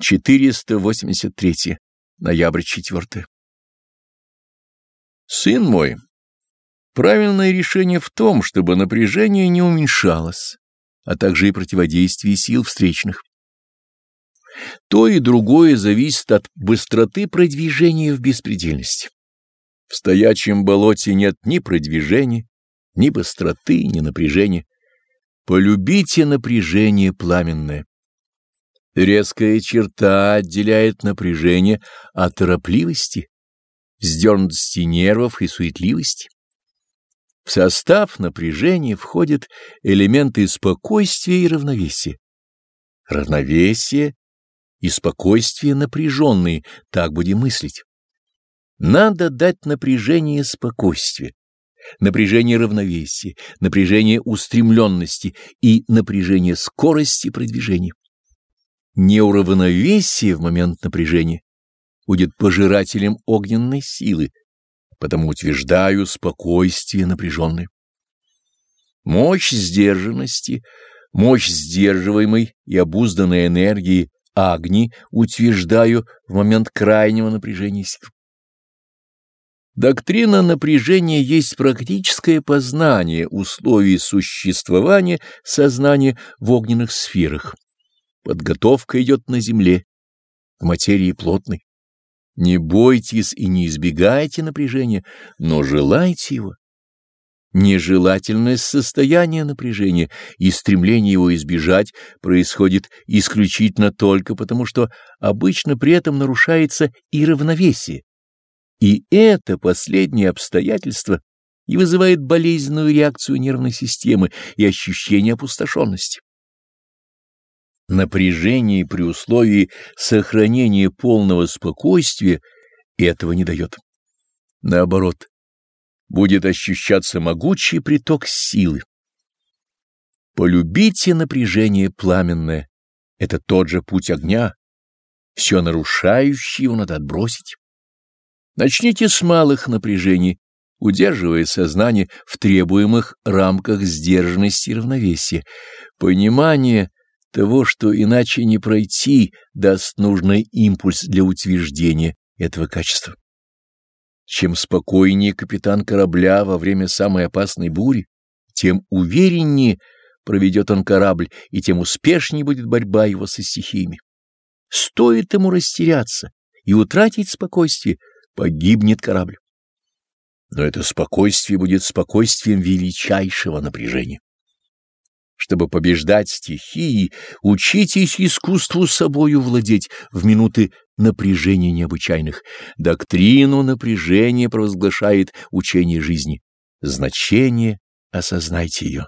483. Ноябрь 4. Сын мой, правильное решение в том, чтобы напряжение не уменьшалось, а также и противодействие сил встречных. То и другое зависит от быстроты продвижения в беспредельности. В стоячем болоте нет ни продвижения, ни быстроты, ни напряжения. Полюбите напряжение пламенное. Резкая черта отделяет напряжение от торопливости, сдернутости нервов и суетливости. В состав напряжения входят элементы спокойствия и равновесия. Равновесие и спокойствие напряженные, так будем мыслить. Надо дать напряжение спокойствия, напряжение равновесия, напряжение устремленности и напряжение скорости продвижения неуравновесие в момент напряжения будет пожирателем огненной силы, потому утверждаю спокойствие напряженное. Мощь сдержанности, мощь сдерживаемой и обузданной энергии огни утверждаю в момент крайнего напряжения сил. Доктрина напряжения есть практическое познание условий существования сознания в огненных сферах. Подготовка идет на земле, в материи плотной. Не бойтесь и не избегайте напряжения, но желайте его. Нежелательное состояние напряжения и стремление его избежать происходит исключительно только потому, что обычно при этом нарушается и равновесие. И это последнее обстоятельство и вызывает болезненную реакцию нервной системы и ощущение опустошенности. Напряжение при условии сохранения полного спокойствия этого не дает. Наоборот, будет ощущаться могучий приток силы. Полюбите напряжение пламенное, это тот же путь огня, все нарушающее его надо отбросить. Начните с малых напряжений, удерживая сознание в требуемых рамках сдержанности и равновесия. Понимание того, что иначе не пройти, даст нужный импульс для утверждения этого качества. Чем спокойнее капитан корабля во время самой опасной бури, тем увереннее проведет он корабль, и тем успешнее будет борьба его со стихиями. Стоит ему растеряться и утратить спокойствие, погибнет корабль. Но это спокойствие будет спокойствием величайшего напряжения. Чтобы побеждать стихии, учитесь искусству собою владеть в минуты напряжения необычайных. Доктрину напряжения провозглашает учение жизни. Значение осознайте ее.